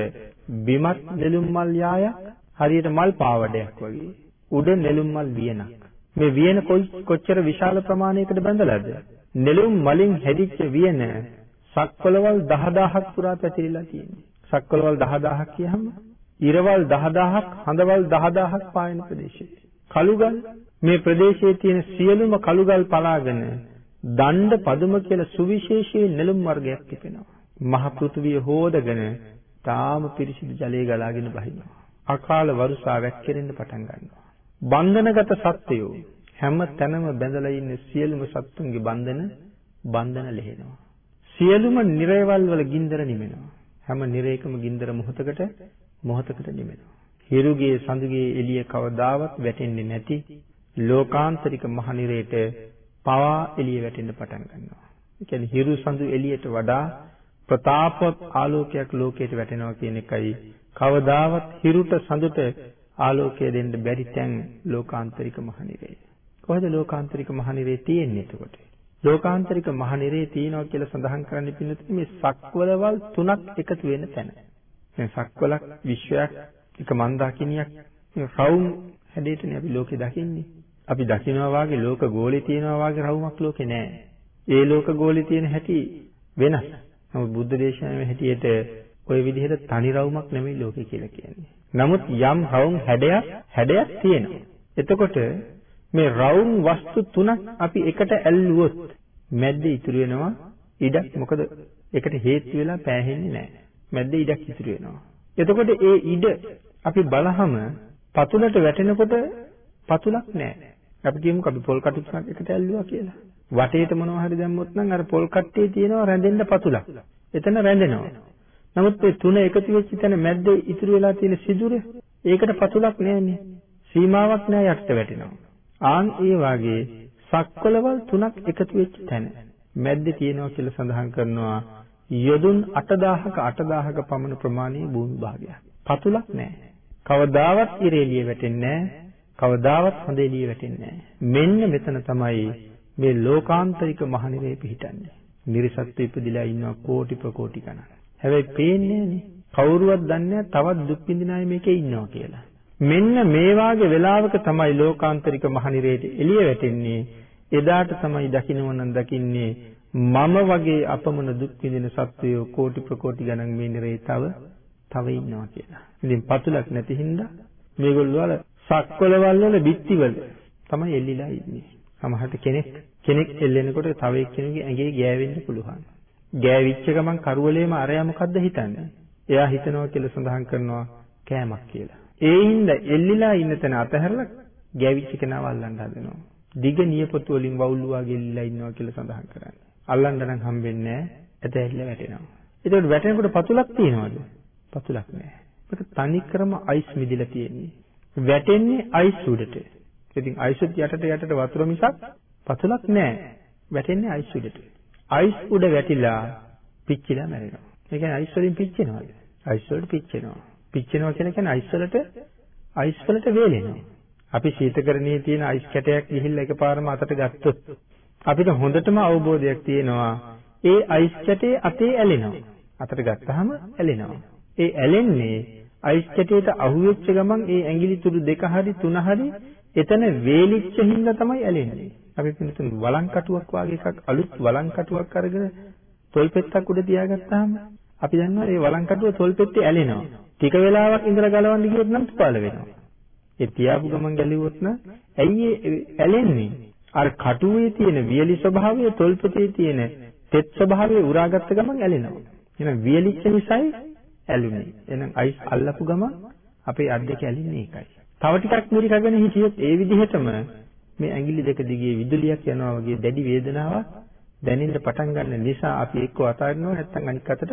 බිමත් නෙළුම් මල් යායක් හරියට මල් පාවඩයක් වගේ. උඩ නෙළුම් මල් වියනක්. මේ වියන කොච්චර විශාල ප්‍රමාණයකට බඳලාද? නෙළුම් මලින් හැදිච්ච වියන සක්වලවල් 10000ක් පුරා පැතිරිලා තියෙනවා. සක්වලවල් 10000ක් කියහම ඉරවල් 10000ක් හඳවල් 10000ක් පායන ප්‍රදේශය. කළුගල් මේ ප්‍රදේශයේ තියෙන සියලුම කළුගල් පලාගෙන දණ්ඩ පදුම කියලා සුවිශේෂී නෙළුම් වර්ගයක් තිබෙනවා. මහ පෘථුවිය හොදගෙන තාම පිරිසිදු ජලය ගලාගෙන බහිනවා. අකාල වරුසා වැක්කිරෙන්න පටන් ගන්නවා. බන්ධනගත සත්වයෝ හැම තැනම බැඳලා ඉන්න සියලුම සත්තුන්ගේ බන්ධන බන්ධන ලෙහෙනවා. සියලුම නිරයවල් වල ගින්දර නිමෙනවා. හැම නිරයකම ගින්දර මොහතකට මොහතකට නිමෙනවා. හිරුගේ සඳුගේ එළිය කවදාවත් වැටෙන්නේ නැති ලෝකාන්තරික මහනිරේට පවා එළිය වැටෙන්න පටන් ගන්නවා. ඒ කියන්නේ හිරු සඳු එළියට වඩා ප්‍රතාපවත් ආලෝකයක් ලෝකයට වැටෙනවා කියන එකයි කවදාවත් හිරුට සඳුට ආලෝකය දෙන්න බැරි තැන් ලෝකාන්තරික මහනිරේ. කොහෙද ලෝකාන්තරික මහනිරේ තියෙන්නේ එතකොට? ලෝකාන්තරික මහනිරේ තියෙනවා කියලා සඳහන් කරන්නේ පින්නතුනි මේ සක්වලවල් තුනක් එකතු වෙන තැන. දැන් සක්වලක් විශ්වයක් එක මන්දාකිනියක් මේ රවුම් හැඩයටනේ අපි ලෝකේ දකින්නේ. අපි දකිනවා වාගේ ලෝක ගෝලේ තියෙනවා වාගේ රවුමක් ලෝකේ නැහැ. ඒ ලෝක ගෝලේ තියෙන හැටි වෙනස්. නමුත් බුද්ධ දේශනාවේ හැටියට ওই විදිහට තනි රවුමක් නෙමෙයි ලෝකේ කියලා කියන්නේ. නමුත් යම් රවුම් හැඩයක් හැඩයක් තියෙනවා. එතකොට මේ රවුම් වස්තු තුනක් අපි එකට ඇල්ලුවොත් මැද්ද ඉතුරු වෙනවා ඉඩක් මොකද ඒකට හේතු වෙලා පෑහෙන්නේ නැහැ. මැද්ද ඉඩක් ඉතුරු වෙනවා. එතකොට ඒ ඉඩ අපි බලහම පතුලට වැටෙනකොට පතුලක් නැහැ. අපි කියමුකෝ අපි පොල් කටු තුනක් එකට ඇල්ලුවා කියලා. වටේට මොනවා හරි දැම්මොත් නම් අර පොල් කට්ටියේ තියෙනවා රැඳෙන්න පතුලක්. එතන රැඳෙනවා. නමුත් මේ තුන එකතු වෙච්ච තැන මැද්දේ ඉතුරු වෙලා තියෙන සිදුර ඒකට පතුලක් නැහැනේ. සීමාවක් නැහැ යක්ෂ වැටෙනවා. ආන් ඒ වාගේ සක්වලවල් තුනක් එකතු වෙච්ච තැන මැද්දේ තියෙනවා කියලා සඳහන් කරනවා යොදුන් 8000ක 8000ක පමණ ප්‍රමාණයේ භූමි භාගයක්. පතුලක් නැහැ. කවදාවත් ඉරේලිය වැටෙන්නේ නැහැ. කවදාවත් හඳ එළිය වැටෙන්නේ නැහැ. මෙන්න මෙතන තමයි මේ ලෝකාන්තරික මහනිරේ පිහිටන්නේ. නිර්සත්ත්ව ඉපදිලා ඉන්නවා කෝටි ප්‍රකෝටි ගණන්. හැබැයි පේන්නේ නැහනේ. කවුරුවත් දන්නේ තවත් දුක් විඳින අය මේකේ ඉන්නවා කියලා. මෙන්න මේ වාගේ වෙලාවක තමයි ලෝකාන්තරික මහනිරේට එළිය වැටෙන්නේ. එදාට තමයි දකින්නවනම් දකින්නේ මම වගේ අපමණ දුක් විඳින සත්වයෝ කෝටි ප්‍රකෝටි ගණන් මේ නිරේ තව තව ඉන්නවා කියලා. ඉතින් පතුලක් නැති හින්දා මේගොල්ලෝ වල සක්වලවල් වල බිත්තිවල තමයි එල්ලිලා ඉන්නේ. සමහරට කෙනෙක් කෙනෙක් එල්ලෙනකොට තව එක්කෙනෙකුගේ ඇඟේ ගෑවෙන්න පුළුවන්. ගෑවිච්ච ගමන් කරුවලේම අරයා මොකද්ද හිතන්නේ? එයා හිතනවා කියලා සඳහන් කරනවා කෑමක් කියලා. ඒ හින්දා එල්ලිලා ඉන්න තැන අතහැරලා ගෑවිච්ච කෙනාව අල්ලන්න හදනවා. දිග නියපොතු වලින් වවුල්ලුවා ගෙල්ලිලා ඉන්නවා කියලා සඳහන් කරන්නේ. අල්ලන්න නම් හම්බෙන්නේ නැහැ. ඇතැල්ල වැටෙනවා. ඒකට වැටෙනකොට පතුලක් තියනවද? පතුලක් නැහැ. ඒක තනිකරම අයිස් මිදිලා තියෙන්නේ. වැටෙන්නේ අයිස් උඩට. ඉතින් අයිස් යටට යටට වතුර මිසක් පතුලක් නැහැ. වැටෙන්නේ අයිස් උඩට. අයිස් උඩ වැටිලා පිච්චිලා මැරෙනවා. ඒ කියන්නේ අයිස් වලින් පිච්චෙනවද? අයිස් වලට පිච්චෙනවා. පිච්චෙනවා කියන කියන්නේ අයිස් වලට අයිස් වලට වේලෙනවා. අපි ශීතකරණයේ තියෙන අයිස් කැටයක් ගිහිල්ලා එකපාරම අතට ගත්තොත් අපිට හොඳටම අවබෝධයක් තියෙනවා ඒ අයිස් කැටේ අතේ ඇලෙනවා. අතට ගත්තාම ඇලෙනවා. ඒ ඇලෙන්නේ අයිස් කැටේට අහුවෙච්ච ගමන් ඒ ඇඟිලි තුඩු දෙක හරි තුන හරි එතන වේලිච්ච හින්දා තමයි ඇලෙන්නේ. අපි පිළිතුරු වලං කටුවක් වගේ එකක් අලුත් වලං කටුවක් අරගෙන තොල් පෙත්තක් උඩ තියාගත්තාම අපි දන්නවා මේ වලං කටුව තොල් පෙත්තේ ඇලෙනවා. ටික වෙලාවක් ඉඳලා ගලවන්න ගියොත් නම් තුපාල වෙනවා. ඒ තියාපු ගමන් ගැලුවොත් නම් ඇයි ඇලෙන්නේ? අර කටුවේ තියෙන වියලි ස්වභාවය තොල්පතේ තියෙන තෙත් ස්වභාවය උරාගත්ත ගමන් ඇලෙනවා. එහෙනම් වියලිච්ච නිසායි ඇලුනේ. එහෙනම් අයිස් අල්ලපු ගමන් අපේ අත් දෙක ඇලින්නේ ඒකයි. තව ටිකක් මිරිකගෙන හිටියොත් ඒ විදිහටම මේ ඇඟිලි දෙක දිගේ විදුලියක් යනවා වගේ දැඩි වේදනාවක් දැනෙන්න පටන් ගන්න නිසා අපි එක්ක අතාරිනවා නැත්නම් අනික් අතට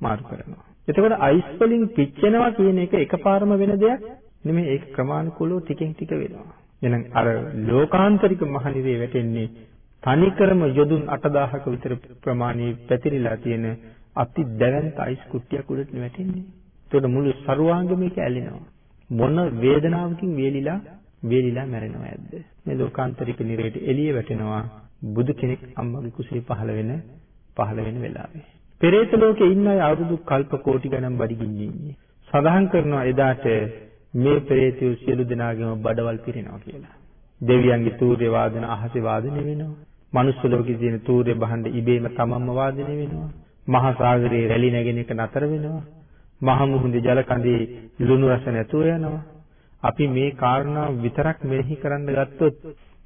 මාරු කරනවා. එතකොට අයිස් වලින් පිච්චෙනවා කියන එක එකපාරම වෙන දෙයක් නෙමෙයි ඒක ක්‍රමානුකූලව ටිකෙන් ටික වෙනවා. එහෙනම් අර ලෝකාන්තරික මහනිරේ වැටෙන්නේ තනිකරම යොදුන් 8000ක විතර ප්‍රමාණයේ පැතිරිලා තියෙන අති දැවැන්ත අයිස් කුට්ටියක් උඩට වැටෙන්නේ. ඒකට මුළු සරුවාංගමේක ඇලෙනවා. මොන වේදනාවකින් වේලිලා වේලිලා මැරෙනව ඇද්ද? මේ ලෝකාන්තරික නිරේට එළිය වැටෙනවා බුදු කෙනෙක් අම්මගේ කුසලේ පහළ වෙන පහළ වෙන වෙලාවේ. පෙරේත ලෝකේ ඉන්න අය අවුරුදු කල්ප කෝටි ගණන් බඩගින්නේ ඉන්නේ. සඳහන් කරනවා එදාට මේ පෙරේතයෝ සියලු දෙනාගේම බඩවල් පිරෙනවා කියලා. දෙවියන්ගේ තූර්ය වාදන අහසේ වාදනය වෙනවා. මනුස්ස ලෝකේ තියෙන තූර්ය භාණ්ඩ ඉබේම තමන්ම වාදනය වෙනවා. මහා සාගරයේ රැලි නැගෙන එක නතර වෙනවා. මහ මුහුදේ ජල කඳේ ලුණු රස නැතුව යනවා. අපි මේ කාරණා විතරක් මෙනෙහි කරන්න ගත්තොත්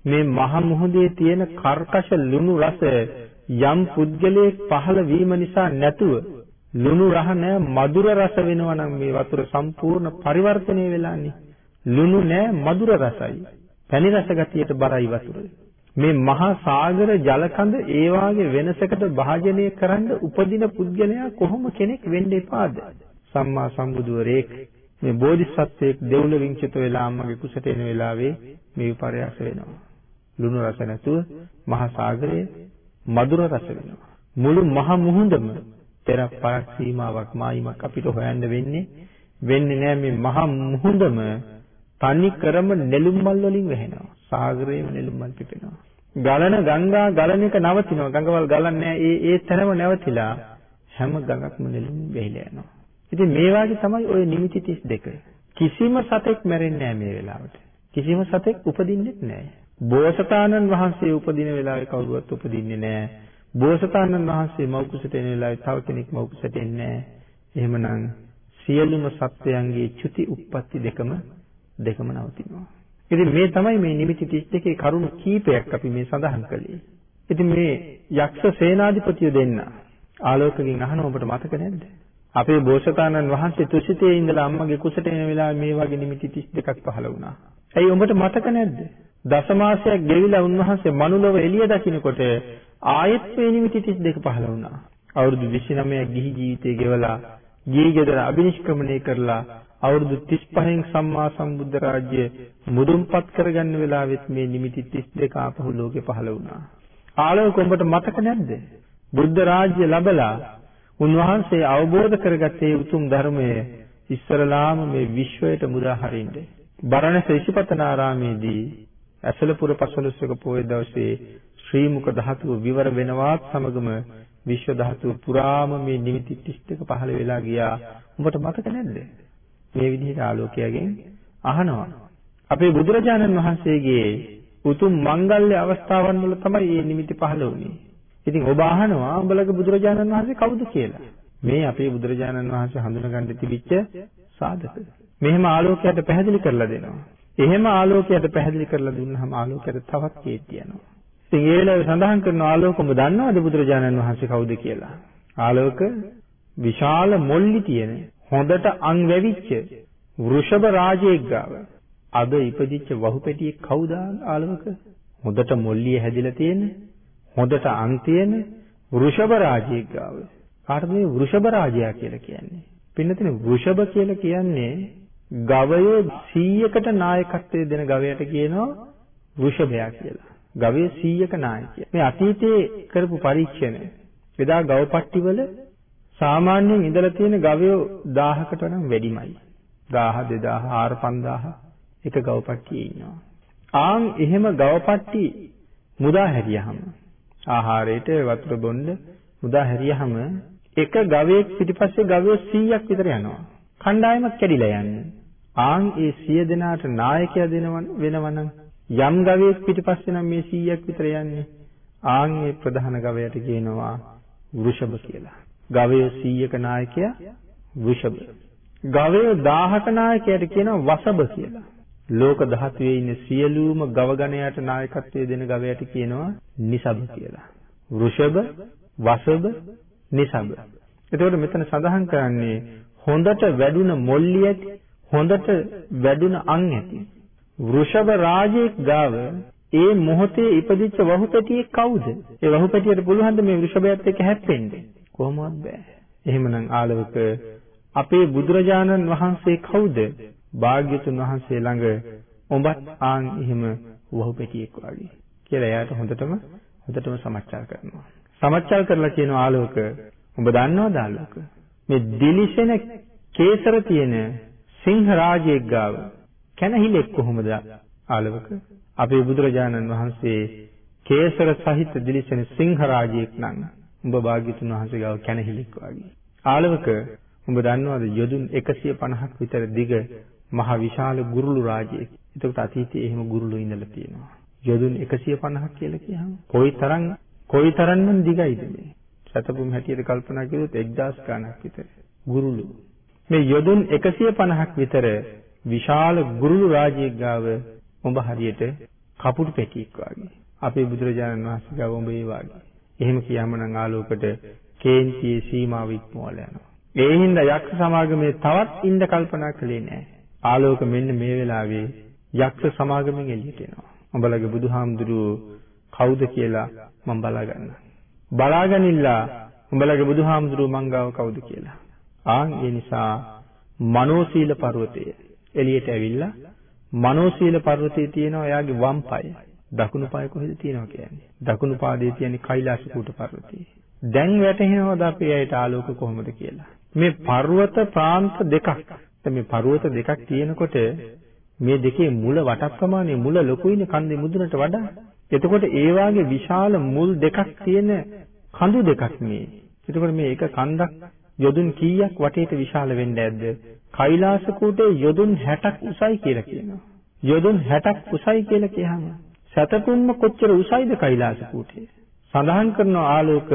මේ මහ මුහුදේ තියෙන කර්කශ ලුණු රස යම් පුද්ගලයෙක් පහළ වීම නිසා නැතුව ලුණු රහ නැ මధుර රස වෙනවා නම් මේ වතුර සම්පූර්ණ පරිවර්තනය වෙලානේ. ලුණු නැ මధుර රසයි. පැණි රස ගතියට බරයි වතුර. මේ මහා සාගර ජලකඳ ඒ වාගේ වෙනසකට භාජනය කරන්න උපදින පුද්ගලයා කොහොම කෙනෙක් වෙන්න එපාද? සම්මා සම්බුදුවරේක් මේ බෝධිසත්වයෙක් දෙව්ලොවින් චිත වෙලා අම්මගේ කුසට එන වෙලාවේ මේ විපර්යාස වෙනවා. ලුණු රස නැතුව මහා සාගරයේ මధుර රස වෙනවා. මුළු මහ මුහුදම පෙර පරක් සීමාවක් මායිමක් අපිට හොයන්න වෙන්නේ වෙන්නේ නෑ මේ මහ මුහුදම තනි කරම නෙළුම් මල් වලින් වැහෙනවා. සාගරයේම නෙළුම් මල් පිපෙනවා. ගලන ගංගා ගලන එක නවතිනවා. ගංගවල් ගලන්නේ ඒ ඒ තැනම නැවතිලා හැම ගඟක්ම නෙළුම් වෙහිලා යනවා. ඉතින් මේ වාගේ තමයි ওই නිමිති 32. කිසිම සතෙක් මැරෙන්නේ නැහැ මේ වෙලාවට. කිසිම සතෙක් උපදින්නෙත් නැහැ. බෝසතාණන් වහන්සේ උපදින වෙලාවේ කවුරුවත් උපදින්නේ නැහැ. බෝසතාණන් වහන්සේ මෞකුසට එන වෙලාවේ තව කෙනෙක් මෞකුසට එන්නේ නැහැ. එහෙමනම් සියලුම සත්වයන්ගේ චුති උප්පත්ති දෙකම දෙකම නවතිනවා. ඉතින් මේ තමයි මේ නිමිති 32 කරුණු කීපයක් අපි මේ සඳහන් කළේ. ඉතින් මේ යක්ෂ සේනාධිපතිය දෙන්න ආලෝකකින් අහන ඔබට මතක නැද්ද? අපේ බෝසතාණන් වහන්සේ තුසිතේ ඉඳලා අම්මගේ කුසට එන වෙලාවේ මේ වගේ නිමිති 32ක් පහළ වුණා. ඇයි උඹට මතක නැද්ද? දසමාසයක් ගෙවිලා උන්වහන්සේ මනුලව එළිය දකින්නකොට ආයෙත් මේ නිමිති 32 පහළ වුණා. අවුරුදු 29ක් ගිහි ජීවිතය ගෙවලා ගිහි ගෙදර අබිනිෂ්ක්‍මණය කරලා අවුරුදු 35න් සම්මා සම්බුද්ධ රාජ්‍ය මුදුන්පත් කරගන්න වෙලාවෙත් මේ නිමිති 32 ආපහු ලෝකේ පහළ වුණා. ආලෝක උඹට මතක නැද්ද? බුද්ධ රාජ්‍ය ලැබලා උන්වහන්සේ අවබෝධ කරගත්තේ උතුම් ධර්මය ඉස්සරලාම මේ විශ්වයට මුදා හරින්න. බරණැස ඉසිපතනාරාමේදී ඇසලපුර පසළොස්වක පොය දවසේ ශ්‍රී මුක ධාතුව විවර වෙනවත් සමගම විශ්ව ධාතුව පුරාම මේ නිමිති 32 පහළ වෙලා ගියා. උඹට මතක නැද්ද? මේ විදිහට ආලෝකයෙන් අහනවා. අපේ බුදුරජාණන් වහන්සේගේ උතුම් මංගල්‍ය අවස්ථාවන් වල තමයි මේ නිමිති පහළ වුනේ. ඉතින් ඔබ අහනවා උඹලගේ බුදුරජාණන් වහන්සේ කවුද කියලා. මේ අපේ බුදුරජාණන් වහන්සේ හඳුනගන්න තිබිච්ච සාධක. මෙහෙම ආලෝකයට පැහැදිලි කරලා දෙනවා. එහෙම ආලෝකයට පැහැදිලි කරලා දුන්නාම ආලෝකයට තවත් කේත් යනවා. ඉතින් ඒ වෙලාවේ සඳහන් කරන ආලෝකම දන්නවද බුදුරජාණන් වහන්සේ කවුද කියලා? ආලෝක විශාල මොල්ලි තියෙන හොඳට අං වැවිච්ච වෘෂභ රාජයෙක් ගාව අද ඉපදිච්ච වහුපැටියෙක් කවුද ආලෝක? හොඳට මොල්ලිය හැදිලා තියෙන හොඳට අන් තියෙන වෘෂභ රාජයෙක් ගාව. කාටද මේ වෘෂභ රාජයා කියලා කියන්නේ? පින්නතින වෘෂභ කියලා කියන්නේ ගවයෝ 100කට නායකත්වය දෙන ගවයට කියනවා වෘෂභයා කියලා. ගවයේ 100ක නායකයා. මේ අතීතයේ කරපු පරීක්ෂණ එදා ගවපට්ටිවල සාමාන්‍යයෙන් ඉඳලා තියෙන ගවයෝ 1000කට වඩා වැඩිමයි. 1000 2000 5000 එක ගවපට්ටියේ ඉන්නවා. ආන් එහෙම ගවපට්ටි මුදා හැරියහම ආහාරයට වතුර බොන්න මුදා හැරියහම එක ගවයෙක් පිටිපස්සේ ගවයෝ 100ක් විතර යනවා. කණ්ඩායමක් කැඩිලා යන්නේ. ආන් ඒ 100 දෙනාට නායකයා වෙනවනම් යම් ගවයෙක් පිටිපස්සේ නම් මේ 100ක් විතර යන්නේ. ආන් ඒ ප්‍රධාන ගවයට කියනවා වෘෂභ කියලා. ගවයෝ 100ක නායකයා වෘෂභ. ගවයෝ 1000ක නායකයාට කියනවා වසභ කියලා. ලෝක ධාතුවේ ඉන්න සියලුම ගව ගණයට නායකත්වය දෙන ගවයට කියනවා නිසබ කියලා. වෘෂභ, වසභ, නිසබ. එතකොට මෙතන සඳහන් කරන්නේ හොඳට වැඩුණ මොල්ලි ඇති, හොඳට වැඩුණ අං ඇති. වෘෂභ රාජයෙක් ගාව ඒ මොහොතේ ඉපදිච්ච වහුපැටියෙක් කවුද? ඒ වහුපැටියට පුළුවන් ද මේ වෘෂභයත් එක්ක හැප්පෙන්න? කොහොමවත් බෑ. එහෙමනම් ආලවක අපේ බුදුරජාණන් වහන්සේ කවුද? භාග්‍යතුන් වහන්සේ ළඟ ඔබත් ආන් එහෙම වහුපැටියෙක් වගේ කියලා එයාට හොඳටම හොඳටම සමච්චල් කරනවා. සමච්චල් කරලා කියන ආලෝක ඔබ දන්නවද ආලෝක? මේ දිලිසෙන කේසර තියෙන සිංහ රාජයෙක් ගාව කැනහිලෙක් කොහොමද ආලෝක? අපේ බුදුරජාණන් වහන්සේ කේසර සහිත දිලිසෙන සිංහ රාජයෙක් නම් උඹ භාග්‍යතුන් වහන්සේ ගාව කැනහිලෙක් වගේ. ආලෝක උඹ දන්නවද යොදුන් 150ක් විතර දිග මහ විශාල ගුරුළු රාජයෙක්. එතකොට අතීතයේ එහෙම ගුරුළු ඉඳලා තියෙනවා. යොදුන් 150ක් කියලා කියහම කොයිතරම් කොයිතරම්නම් දිගයිද මේ? සතපුම් හැටියට කල්පනා කළොත් 1000 ගණක් විතර. ගුරුළු. මේ යොදුන් 150ක් විතර විශාල ගුරුළු රාජයෙක් ගාව උඹ හරියට කපුටු පෙටියෙක් වගේ. අපේ බුදුරජාණන් වහන්සේ ගාව උඹ ඒ වගේ. එහෙම කියම නම් ආලෝකට කේන්තියේ සීමාව ඉක්මවලා යනවා. ඒ හින්දා යක්ෂ සමාගමේ තවත් ඉන්න කල්පනා කළේ නැහැ. ආලෝක මෙන්න මේ වෙලාවේ යක්ෂ සමාගමෙන් එළියට එනවා. උඹලගේ බුදුහාමුදුරුවෝ කවුද කියලා මම බලාගන්න. බලාගනින්න උඹලගේ බුදුහාමුදුරුවෝ මංගාව කවුද කියලා. ආන් ඒ නිසා මනෝසීල පර්වතය එළියට ඇවිල්ලා මනෝසීල පර්වතයේ තියෙනවා එයාගේ වම් පාය. දකුණු පාය කොහෙද තියෙනවා කියන්නේ? දකුණු පාදයේ තියෙන කෛලාස කූට පර්වතය. දැන් වැටහෙනවද අපේ ඇයට ආලෝක කොහොමද කියලා? මේ පර්වත ප්‍රාන්ත දෙකක් මේ පර්වත දෙකක් තියෙනකොට මේ දෙකේ මුල වටක් ප්‍රමාණය මුල ලොකුයිනේ කන්දේ මුදුනට වඩා. එතකොට ඒ වාගේ විශාල මුල් දෙකක් තියෙන කඳු දෙකක් මේ. එතකොට මේ එක කන්දක් යොදුන් කීයක් වටේට විශාල වෙන්න ඇද්ද? කෛලාස කූටේ යොදුන් 60ක් උසයි කියලා කියනවා. යොදුන් 60ක් උසයි කියලා කියහම සතපුම්ම කොච්චර උසයිද කෛලාස කූටේ? සඳහන් කරන ආලෝක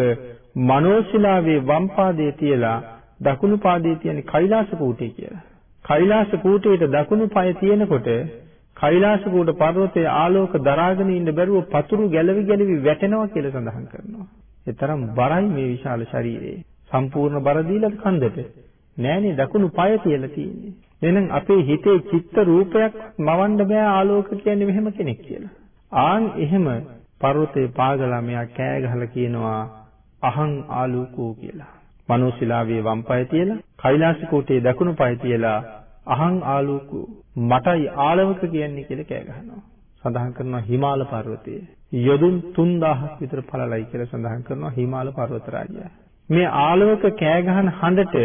මනෝශිලාවේ වම් පාදයේ තියලා දකුණු පාදයේ තියෙන කෛලාස කූටේ කියලා. කෛලාස කූටේට දකුණු පාය තියෙනකොට කෛලාස කූට පර්වතයේ ආලෝක දරාගෙන ඉන්න බැරුව පතුරු ගැලවි ගැලවි වැටෙනවා කියලා සඳහන් කරනවා. ඒ තරම් බරයි මේ විශාල ශරීරේ. සම්පූර්ණ බර දීලා කන්දට. නෑනේ දකුණු පාය තියලා තියෙන්නේ. එහෙනම් අපේ හිතේ චිත්ත රූපයක් මවන්න බෑ ආලෝක කියන්නේ මෙහෙම කෙනෙක් කියලා. ආන් එහෙම පර්වතේ පාගලා මෙයා කෑ ගහලා කියනවා අහං ආලෝකෝ කියලා. මනෝශිලාවේ වම් පාය තියලා කෛලාස කෝටේ දකුණු පාය තියලා අහං ආලෝකෝ මටයි ආලවක කියන්නේ කියලා කෑ ගහනවා. සඳහන් කරනවා හිමාල පර්වතයේ යොදුන් 3000ක් විතර පළලයි කියලා සඳහන් කරනවා හිමාල පර්වත රාජයා. මේ ආලෝක කෑ ගහන හඬට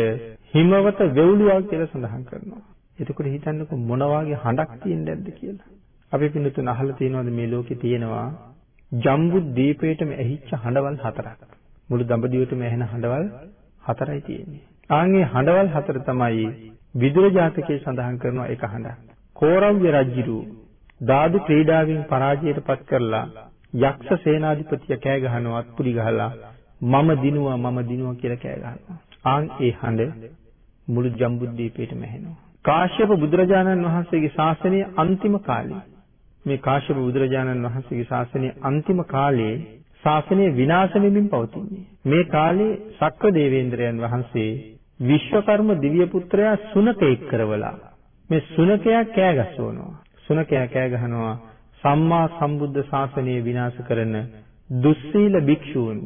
හිමවත වෙවුලුවා කියලා සඳහන් කරනවා. එතකොට හිතන්නකෝ මොන වගේ හඬක් තියෙන්නේ නැද්ද කියලා. අපි පින්නතුන් අහලා තියෙනවද මේ ලෝකේ තියෙනවා ජම්බු දීපේටම ඇහිච්ච හඬවල් හතරක්. මුළු දඹදිවටම ඇහෙන හඬවල් හතරයි තියෙන්නේ. ආන්ගේ හඬවල් හතර තමයි විදුර ජාතකයේ සඳහන් කරන එක හඬක්. කෝරව්‍ය රජුරු දාදු ක්‍රීඩාවෙන් පරාජයට පත් කරලා යක්ෂ සේනාධිපතිය කෑ ගහනවා අත්පුඩි ගහලා මම දිනුවා මම දිනුවා කියලා කෑ ගහනවා. ආන් ඒ හඬ මුළු ජම්බුද්දීපේටම ඇහෙනවා. කාශ්‍යප බුදුරජාණන් වහන්සේගේ ශාසනයේ අන්තිම කාලේ මේ කාශ්‍යප බුදුරජාණන් වහන්සේගේ ශාසනයේ අන්තිම කාලේ ශාසනය විනාශ වෙමින් පවතින්නේ. මේ කාලේ සක්‍ර දේවේන්ද්‍රයන් වහන්සේ විශ්වකර්ම දිව්‍ය පුත්‍රයා සුනකෙක් කරවලා මේ සුනකයා කෑ ගසවනවා. සුනකයා කෑ ගහනවා සම්මා සම්බුද්ධ ශාසනය විනාශ කරන දුස්සීල භික්ෂූන්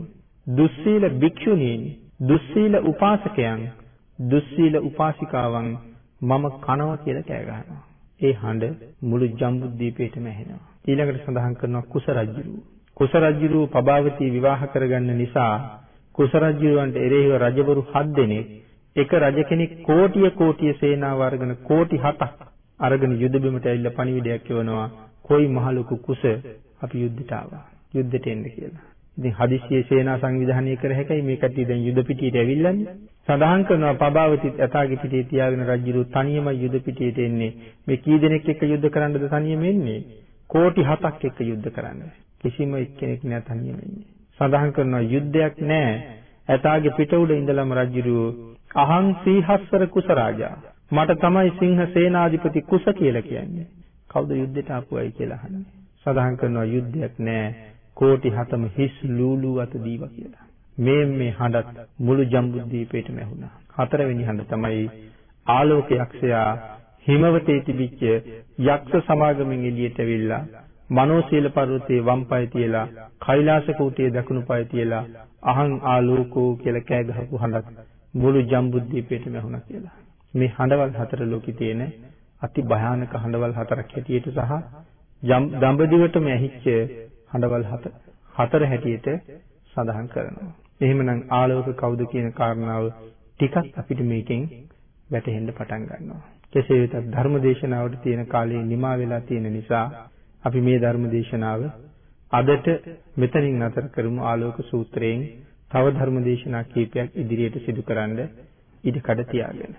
දුස්සීල භික්ෂුණීන් දුස්සීල උපාසකයන් දුස්සීල උපාසිකාවන් මම කනවා කියලා කෑ ගහනවා. ඒ හඬ මුළු ජම්බුද්දීපේටම ඇහෙනවා. ඊළඟට සඳහන් කරනවා කුස රජුරු. කුස රජුරුව පබාවතී විවාහ කරගන්න නිසා කුස රජුරවන්ට එරෙහිව රජවරු 7 දෙනෙක් එක රජ කෙනෙක් කෝටිය කෝටිය සේනාව අරගෙන කෝටි 7ක් අරගෙන යුද බිමට ඇවිල්ලා පණිවිඩයක් එවනවා කොයි මහලුකු කුස අපි යුද්ධයට ආවා යුද්ධයට එන්න කියලා. ඉතින් හදිස්සියේ සේනා සංවිධානය කර හැකයි මේ කට්ටිය දැන් යුද පිටියට ඇවිල්ලානේ. සඳහන් කරනවා පබාවති යථාගේ පිටියේ තියාගෙන රජුරු තනියම යුද පිටියට එන්නේ. මේ කී දෙනෙක් එක්ක යුද්ධ කරන්නද තනියම එන්නේ? කෝටි 7ක් එක්ක යුද්ධ කරන්න. කිසිම එක්කෙනෙක් නෑ තනියම ඉන්නේ. සඳහන් කරනවා යුද්ධයක් නෑ. ඇතාගේ පිට උඩ ඉඳලම රජුරුව අහං සීහස්සර කුස රාජා. මට තමයි සිංහ සේනාධිපති කුස කියලා කියන්නේ. කවුද යුද්ධයට ආපුවයි කියලා අහන්නේ. සඳහන් කරනවා යුද්ධයක් නෑ. කෝටි 7ම හිස් ලූලු අත දීවා කියලා. මේ මේ හඬත් මුළු ජම්බුද්වීපයටම ඇහුණා. හතරවෙනි හඬ තමයි ආලෝක යක්ෂයා හිමවතේ තිබිච්ච යක්ෂ සමාගමෙන් එළියට ඇවිල්ලා මනෝසීල පර්වතයේ වම් පාය තියලා කෛලාස කූටියේ දකුණු පාය තියලා අහං ආලෝකෝ කියලා කෑ ගහපු හඬක් මුළු ජම්බුද්වීපයටම ඇහුණා කියලා. මේ හඬවල් හතර ලෝකේ තියෙන අති භයානක හඬවල් හතරක් හැටියට සහ දඹදිවටම ඇහිච්ච හඬවල් හතර හතර හැටියට සඳහන් කරනවා. එහෙමනම් ආලෝක කවුද කියන කාරණාව ටිකක් අපිට මේකෙන් වැටහෙන්න පටන් ගන්නවා. කෙසේ වෙතත් ධර්ම දේශනාවට තියෙන කාලේ නිමා වෙලා තියෙන නිසා අපි මේ ධර්ම දේශනාව අදට මෙතනින් නතර කරමු ආලෝක සූත්‍රයෙන් තව ධර්ම දේශනා කීපයක් ඉදිරියට සිදුකරන්න ඉඩ කඩ තියාගෙන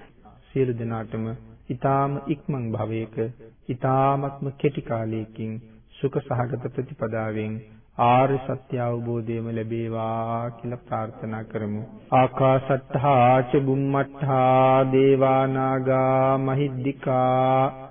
සියලු දෙනාටම ඊ타ම ඉක්මන් භවයක ඊ타මත්ම කෙටි කාලයකින් සුඛ සහගත ප්‍රතිපදාවෙන් ආර්ය සත්‍ය අවබෝධයම ලැබේවා කියලා ප්‍රාර්ථනා කරමු. ආකාසත්තා ච බුම්මත්තා දේවානාගා මහිද්దికා